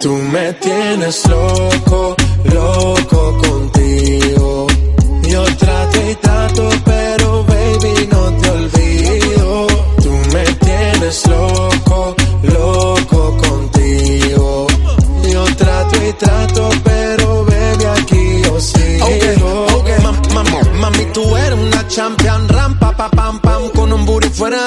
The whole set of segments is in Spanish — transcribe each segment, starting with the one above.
Tú me tienes loco, loco contigo. Yo trato y trato, pero baby no te olvido. Tú me tienes loco, loco contigo. Yo trato y trato, pero baby aquí yo sigo. Ok, ok, ma- ma- mami, tú eres una champion, rampa, pa, pam, pam, con un booty fuera.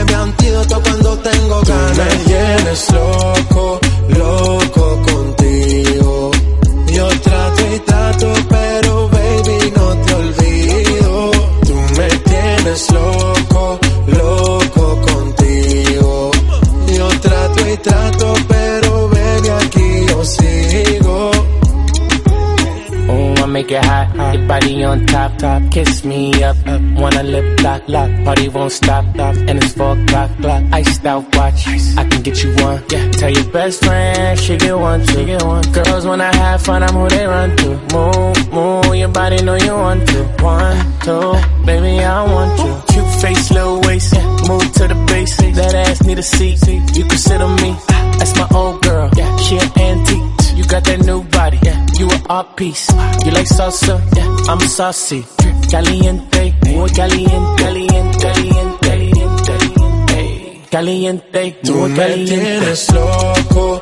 Eres mi antídoto cuando tengo Tú ganas. me tienes loco, loco contigo. Yo trato y trato, pero baby no te olvido. Tú me tienes loco, loco contigo. Yo trato y trato, make it hot, hot. Your body on top, top. Kiss me up, up. Wanna lip lock, lock. Party won't stop, stop. And it's four o'clock, clock. Iced out watch. I can get you one. Yeah. Tell your best friend she get one, she get one. Girls when I have fun, I'm who they run to. Move, move. Your body know you want to. One, two, baby I want you. Cute face, little waist. Yeah. Move to the base. That ass need a seat. You can sit on me. Ah. That's my old Art piece. You like salsa, yeah. I'm saucy. Caliente, muy caliente, caliente, caliente, caliente. Caliente, Tú muy me caliente. tienes loco, loco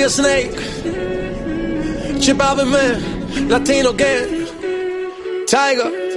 Dear Snake, Chip Alvin Man, Latino Gang, Tiger.